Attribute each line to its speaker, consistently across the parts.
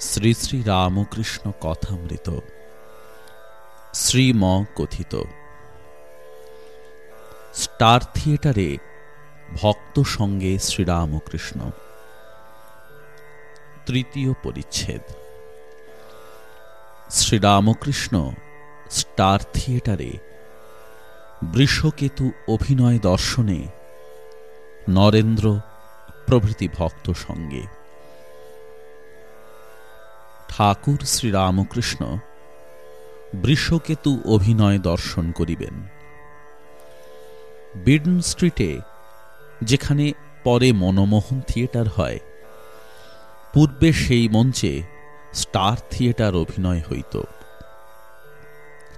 Speaker 1: শ্রী শ্রী রামকৃষ্ণ কথামৃত। শ্রীম কথিত। স্টার থিয়েটারে ভক্ত সঙ্গে শ্রীরামকৃষ্ণ। তৃতীয় পরিচ্ছেদ। শ্রীরামকৃষ্ণ স্টার থিয়েটারে বৃষকেতু অভিনয় দর্শনে নরেন্দ্র প্রভৃতি ভক্ত সঙ্গে। ঠাকুর শ্রীরামকৃষ্ণ, বৃষকেতু অভিনয় দর্শন করিবেন। বিডন স্ট্রিটে, যেখানে পরে মনমোহন থিয়েটার হয়, পূর্বে সেই মঞ্চে স্টার থিয়েটার অভিনয় হইত।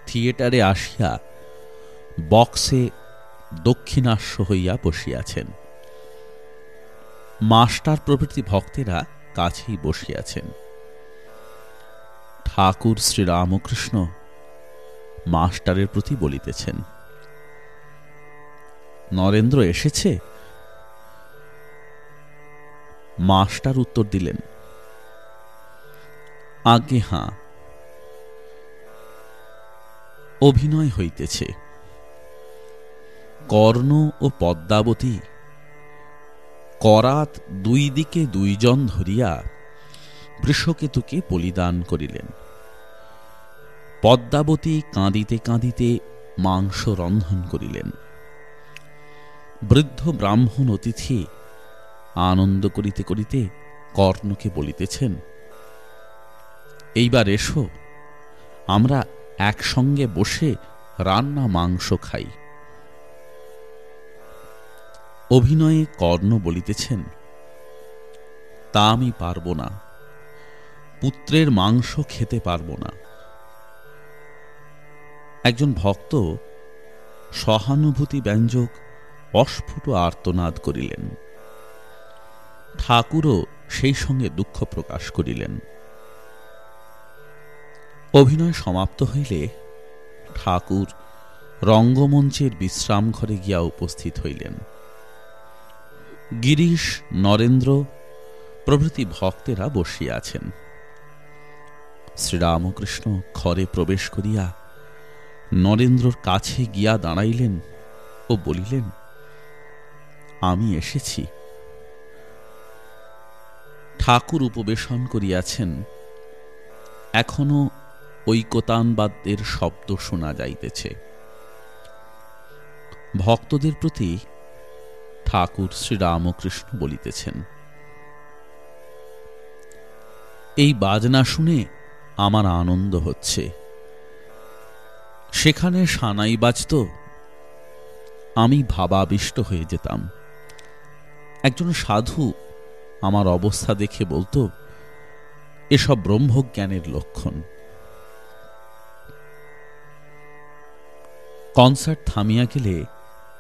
Speaker 1: থিয়েটারে আসিয়া বক্সে দক্ষিণাস্য হইয়া বসিয়াছেন। মাস্টার প্রভৃতি ভক্তেরা কাছেই বসিয়াছেন। ঠাকুর শ্রীরামকৃষ্ণ মাস্টারের প্রতি বলিতেছেন, নরেন্দ্র এসেছে? মাস্টার উত্তর দিলেন আগে হাঁ, অভিনয় হইতেছে। কর্ণ ও পদ্মাবতী করাত দুই দিকে দুইজন ধরিয়া বৃষকেতুকে বলিদান করিলেন। পদ্মাবতী কাঁদিতে কাঁদিতে মাংস রন্ধন করিলেন। বৃদ্ধ ব্রাহ্মণ অতিথি আনন্দ করিতে করিতে কর্ণকে বলিতেছেন, এইবার এসো, আমরা একসঙ্গে বসে রান্না মাংস খাই। অভিনয়ে কর্ণ বলিতেছেন, তা আমি পারব না, পুত্রের মাংস খেতে পারব না। একজন ভক্ত সহানুভূতি ব্যঞ্জক অস্ফুট আর্তনাদ করিলেন। ঠাকুরও সেই সঙ্গে দুঃখ প্রকাশ করিলেন। অভিনয় সমাপ্ত হইলে ঠাকুর রঙ্গমঞ্চের বিশ্রাম ঘরে গিয়া উপস্থিত হইলেন। গিরিশ, নরেন্দ্র প্রভৃতি ভক্তেরা বসিয়াছেন শ্রীরামকৃষ্ণ ঘরে প্রবেশ করিয়া নরেন্দ্রর কাছে গিয়া দাঁড়াইলেন ও বলিলেন, আমি এসেছি। ঠাকুর উপবেশন করিয়াছেন। এখনও ঐকতানবাদ্যের শব্দ শোনা যাইতেছে। ভক্তদের প্রতি ঠাকুর শ্রীরামকৃষ্ণ বলিতেছেন, এই বাজনা শুনে আমার আনন্দ হচ্ছে। সেখানে সানাই বাজত। আমি ভাবাবিষ্ট হয়ে যেতাম। একজন সাধু আমার অবস্থা দেখে বলতো, এসব ব্রহ্মজ্ঞানের লক্ষণ। কনসার্ট থামিয়া গেলে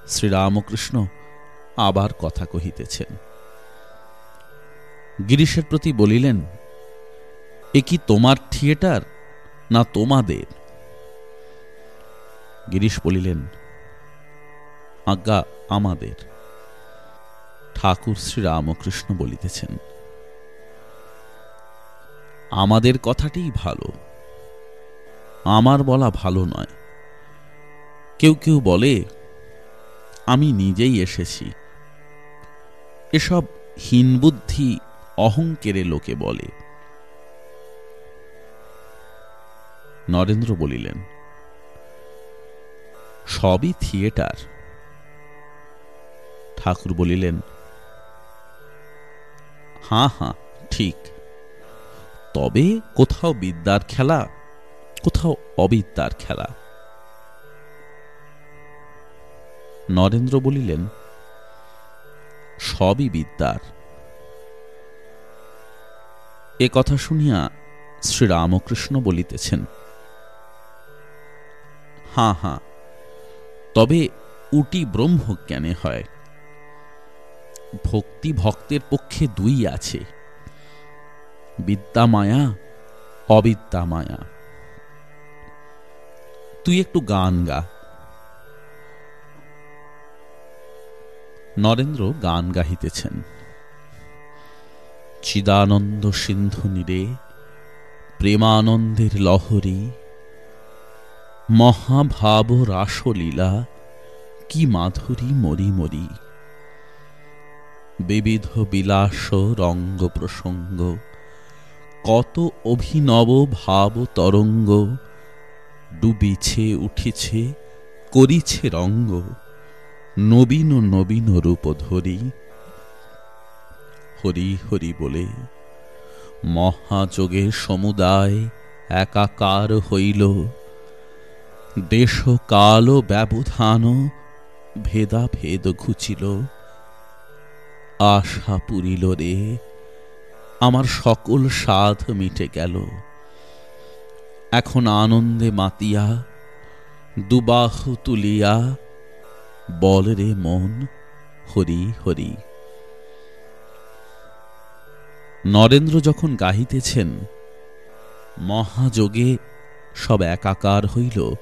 Speaker 1: শ্রীরামকৃষ্ণ আবার কথা কহিতেছেন। গিরিশের প্রতি বলিলেন, এ কি তোমার থিয়েটার না তোমাদের? গিরিশ বলিলেন, আজ্ঞা আমাদের। ঠাকুর শ্রীরামকৃষ্ণ বলিতেছেন, আমাদের কথাটিই ভালো। আমার বলা ভালো নয়। কেউ কেউ বলে, আমি নিজেই এসেছি। এসব হীনবুদ্ধি অহংকেরে লোকে বলে। নরেন্দ্র বলিলেন সবই থিয়েটার। ঠাকুর বলিলেন হাঁ হাঁ ঠিক। তবে কোথাও বিদ্যার খেলা, কোথাও অবিদ্যার খেলা। নরেন্দ্র বলিলেন, সবই বিদ্যার। এ কথা শুনিয়া শ্রীরামকৃষ্ণ বলিতেছেন হাঁ হাঁ তবে উটি ব্রহ্মজ্ঞানে হয়। ভক্তি ভক্তের পক্ষে দুই আছে। বিদ্যা মায়া অবিদ্যা মায়া তুই একটু গান গা। নরেন্দ্র গান গাহিতেছেন। চিদানন্দ সিন্ধু নিরে, প্রেমানন্দের লহরী মহাভাব রাসলীলা কি মাধুরী মরি মরি। বিবিধ বিলাস রঙ্গ প্রসঙ্গ, কত অভিনব ভাব তরঙ্গ, ডুবিছে, উঠিছে, করিছে রঙ্গ, নবীন নবীন রূপ ধরি, হরি হরি বলে। মহাযোগের সমুদায় একাকার হইল দেশ কাল ব্যবধান ভেদা ভেদ ঘুচিল। আশা পুরিল রে, আমার সকল সাধ মিটে গেল। এখন আনন্দে মাতিয়া, দুবাহু তুলিয়া, বল রে মন, হরি হরি। নরেন্দ্র যখন গাহিতেছেন, মহাযোগে সব একাকার হইল।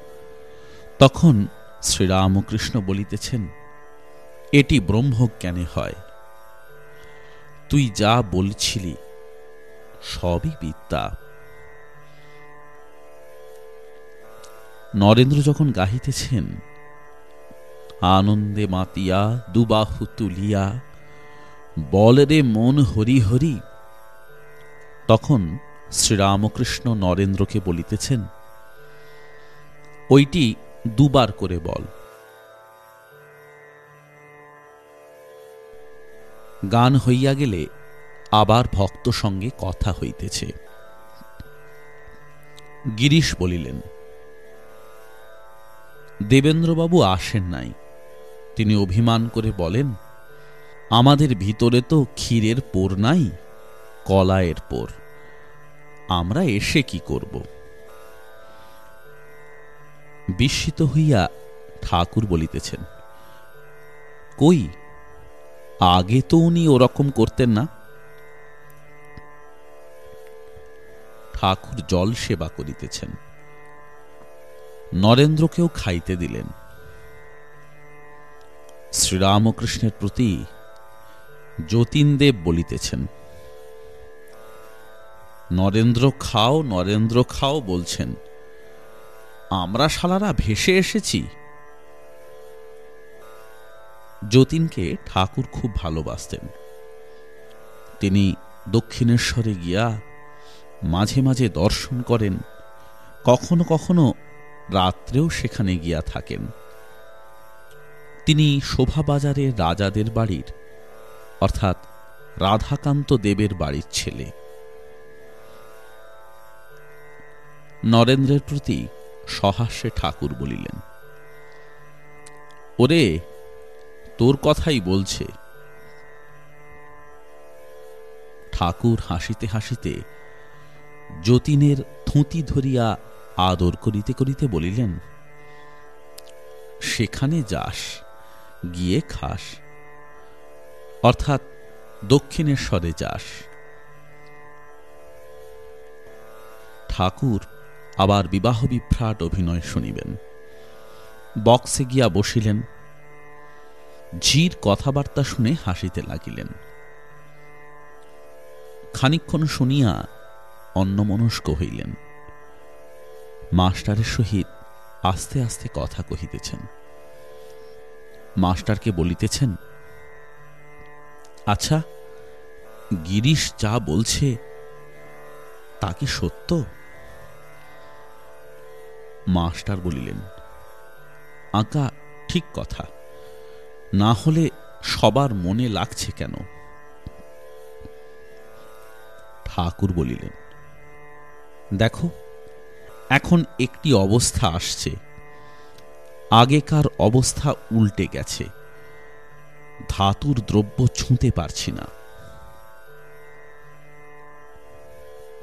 Speaker 1: তখন শ্রীরামকৃষ্ণ বলিতেছেন, এটি ব্রহ্মজ্ঞানে হয়। তুই যা বলছিলি, সবই বিদ্যা। নরেন্দ্র যখন গাহিতেছেন, আনন্দে মাতিয়া দুবাহু তুলিয়া, বলরে মন হরি হরি। তখন শ্রীরামকৃষ্ণ নরেন্দ্রকে বলিতেছেন, ওইটি দুবার করে বল। গান হইয়া গেলে আবার ভক্ত সঙ্গে কথা হইতেছে। গিরিশ বলিলেন, দেবেন্দ্রবাবু আসেন নাই। তিনি অভিমান করে বলেন, আমাদের ভিতরে তো ক্ষীরের পোর নাই, কলায়ের পোর। আমরা এসে কি করব? বিস্মিত হইয়া ঠাকুর বলিতেছেন, কই, আগে তো উনি ওরকম করতেন না? ঠাকুর জল সেবা করিতেছেন। নরেন্দ্রকেও খাইতে দিলেন। শ্রীরামকৃষ্ণের প্রতি যতীনদেব বলিতেছেন, নরেন্দ্র খাও নরেন্দ্র খাও, বলছেন। আমরা শালারা ভেসে এসেছি। যতীনকে ঠাকুর খুব ভালোবাসতেন। তিনি দক্ষিণেশ্বরে গিয়া মাঝে মাঝে দর্শন করেন। কখনো কখনো রাত্রেও সেখানে গিয়া থাকেন। তিনি শোভাবাজারে রাজাদের বাড়ির, অর্থাৎ রাধাকান্ত দেবের বাড়ির ছেলে। নরেন্দ্রের প্রতি সহাস্যে ঠাকুর বলিলেন, ওরে, তোর কথাই বলছে। ঠাকুর হাসিতে হাসিতে যতীনের থুঁতি ধরিয়া আদর করিতে করিতে বলিলেন, সেখানে যাস, গিয়ে খাস, অর্থাৎ দক্ষিণেশ্বরে যাস। ঠাকুর আবার বিবাহ বিভ্রাট অভিনয় শুনিবেন। বক্সে গিয়া বসিলেন। ঝির কথাবার্তা শুনে হাসিতে লাগিলেন। খানিক্ষণ শুনিয়া অন্নমনস্ক হইলেন। মাস্টারের সহিত আস্তে আস্তে কথা কহিতেছেন। মাস্টারকে বলিতেছেন আচ্ছা গিরিশ যা বলছে, তা কি সত্য? মাস্টার বলিলেন, আঁকা ঠিক কথা। না হলে সবার মনে লাগছে কেন? ঠাকুর বলিলেন, দেখো, এখন একটি অবস্থা আসছে। আগেকার অবস্থা উল্টে গেছে। ধাতুর দ্রব্য ছুঁতে পারছি না।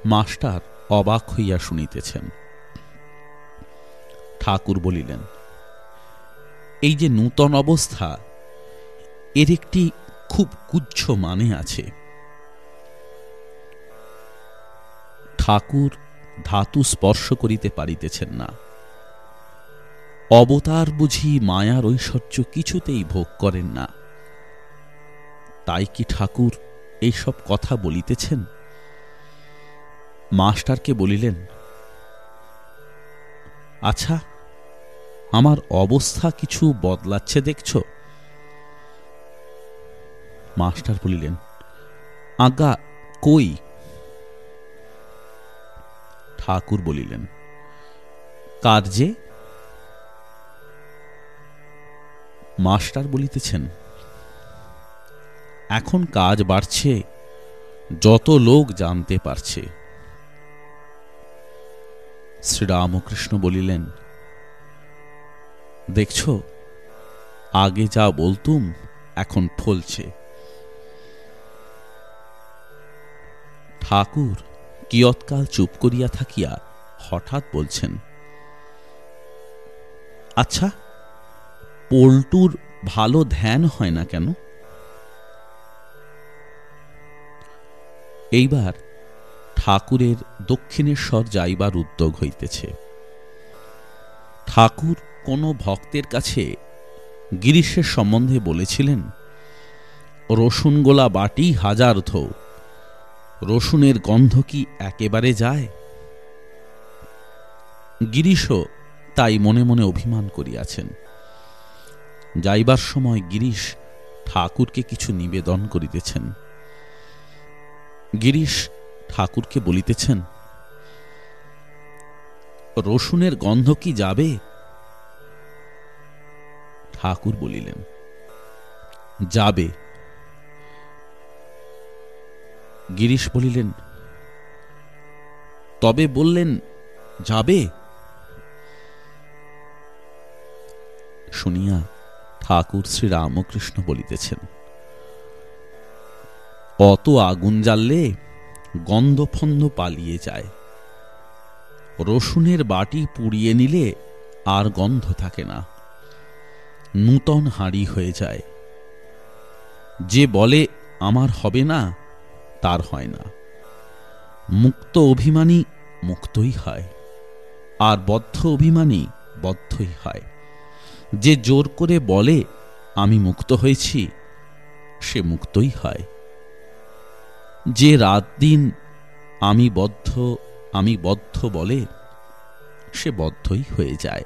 Speaker 1: মাস্টার অবাক হইয়া শুনিতেছেন ঠাকুর বলিলেন, এই যে নূতন অবস্থা, এর একটি খুব কুচ্ছ মানে আছে। ঠাকুর ধাতু স্পর্শ করিতে পারিতেছেন না। অবতার বুঝি মায়ার ঐশ্বর্য কিছুতেই ভোগ করেন না। তাই কি ঠাকুর এইসব কথা বলিতেছেন? মাস্টারকে বলিলেন আচ্ছা আমার অবস্থা কিছু বদলাচ্ছে, দেখছ? মাস্টার বলিলেন আজ্ঞা কই? ঠাকুর বলিলেন, কার্যে? মাস্টার বলিতেছেন, এখন কাজ বাড়ছে, যত লোক জানতে পারছে। শ্রীরামকৃষ্ণ বলিলেন দেখছ? আগে যা বলতুম, এখন ফলছে। ঠাকুর, কিয়ৎকাল চুপ করিয়া থাকিয়া হঠাৎ বলছেন আচ্ছা পল্টুর ভালো ধ্যান হয় না কেন? এইবার ঠাকুরের দক্ষিণেশ্বর যাইবার উদ্যোগ হইতেছে। ঠাকুর কোনো ভক্তের কাছে গিরিশের সম্বন্ধে বলেছিলেন, রসুন গোলা বাটি হাজার ধো, রসুনের গন্ধ কি একেবারে যায়? গিরিশও তাই মনে মনে অভিমান করিয়াছেন। যাইবার সময় গিরিশ ঠাকুরকে কিছু নিবেদন করিতেছেন। গিরিশ ঠাকুরকে বলিতেছেন, রসুনের গন্ধ কি যাবে? ঠাকুর বলিলেন, যাবে। গিরিশ বলিলেন, তবে বললেন, যাবে? শুনিয়া ঠাকুর শ্রী রামকৃষ্ণ বলিতেছেন, অত আগুন জ্বাললে গন্ধফন্ধ পালিয়ে যায়। রসুনের বাটি পুড়িয়ে নিলে আর গন্ধ থাকে না। নূতন হাঁড়ি হয়ে যায়। যে বলে, আমার হবে না, তার হয় না। মুক্ত অভিমানী মুক্তই হয়, আর বদ্ধ অভিমানী বদ্ধই হয়। যে জোর করে বলে, আমি মুক্ত হয়েছি, সে মুক্তই হয়। যে রাত দিন, আমি বদ্ধ আমি বদ্ধ বলে, সে বদ্ধই হয়ে যায়।